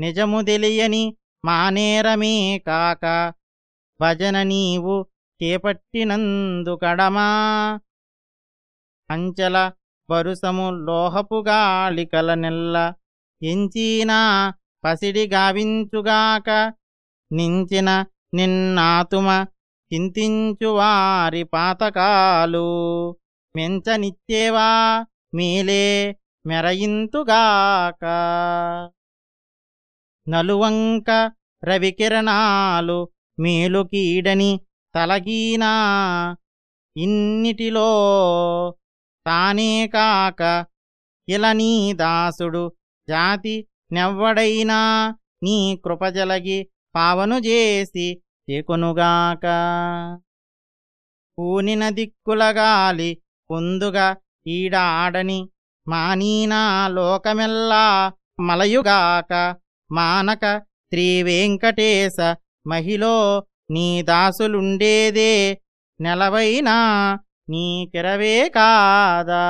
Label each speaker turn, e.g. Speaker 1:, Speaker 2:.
Speaker 1: నిజము తెలియని మానేరమే కాక భజన నీవు చేపట్టినందు కడమా. అంచల వరుసము లోహపు గాళికల నెల్ల ఎంచీనా పసిడి గావించుగాక నించిన నిన్నాతుమ చింతించు వారి పాతకాలు. మెంచనిచ్చేవా మీలే మెరయింతుగాక. నలువంక రవికిరణాలు మేలు కీడని తలగీనా ఇన్నిటిలో తానే కాక ఇలా నీ దాసుడు జాతి నెవ్వడైనా. నీ కృపజలగి పావను చేసి చేకొనుగాక. పూనిన దిక్కులగాలి పొందుగా ఈడాడని మానీనా. లోకమెల్లా మలయుగాక మానక శ్రీవేంకటేశ మహిలో నీ దాసులుండేదే నెలవైనా నీ కిరవే కాదా?